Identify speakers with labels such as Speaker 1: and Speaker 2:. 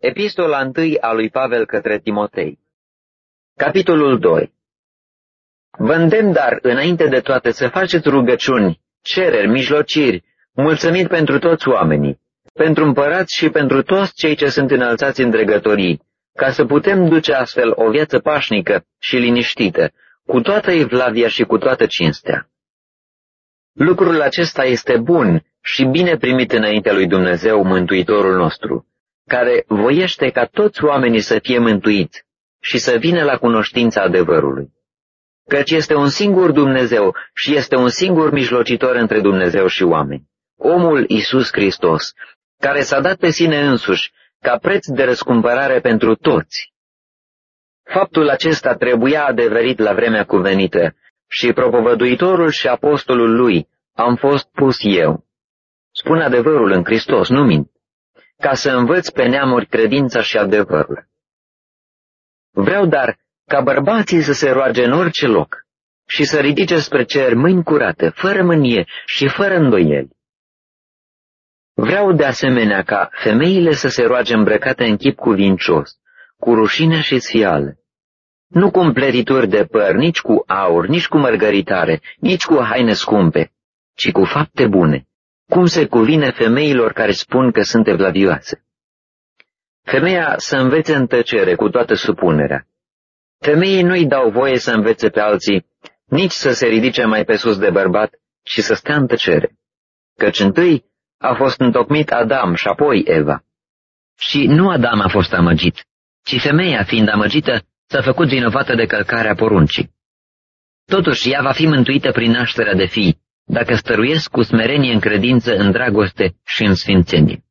Speaker 1: Epistola 1 a lui Pavel către Timotei. Capitolul 2 Vă îndemn dar, înainte de toate, să faceți rugăciuni, cereri, mijlociri, mulțumiri pentru toți oamenii, pentru împărați și pentru toți cei ce sunt înălțați în dregătorii, ca să putem duce astfel o viață pașnică și liniștită, cu toată evlavia și cu toată cinstea. Lucrul acesta este bun și bine primit înaintea lui Dumnezeu, Mântuitorul nostru, care voiește ca toți oamenii să fie mântuiți și să vină la cunoștința adevărului. Căci este un singur Dumnezeu și este un singur mijlocitor între Dumnezeu și oameni, omul Isus Hristos, care s-a dat pe sine însuși ca preț de răscumpărare pentru toți. Faptul acesta trebuia adeverit la vremea cuvenită și propovăduitorul și apostolul lui am fost pus eu. Spun adevărul în Hristos, nu mint, ca să învăț pe neamuri credința și adevărul. Vreau dar ca bărbații să se roage în orice loc și să ridice spre cer mâini curate, fără mânie și fără îndoieli. Vreau de asemenea ca femeile să se roage îmbrăcate în chip cuvincios, cu rușine și sfială, nu cu împletituri de păr, nici cu aur, nici cu mărgăritare, nici cu haine scumpe, ci cu fapte bune, cum se cuvine femeilor care spun că sunt evlavioase. Femeia să învețe în tăcere cu toată supunerea. Femeii nu-i dau voie să învețe pe alții, nici să se ridice mai pe sus de bărbat, și să stea în tăcere. Căci întâi a fost întocmit Adam și apoi Eva. Și nu Adam a fost amăgit, ci femeia, fiind amăgită, s-a făcut vinovată de călcarea poruncii. Totuși, ea va fi mântuită prin nașterea de fii, dacă stăruiesc cu smerenie în credință, în dragoste și în sfințenie.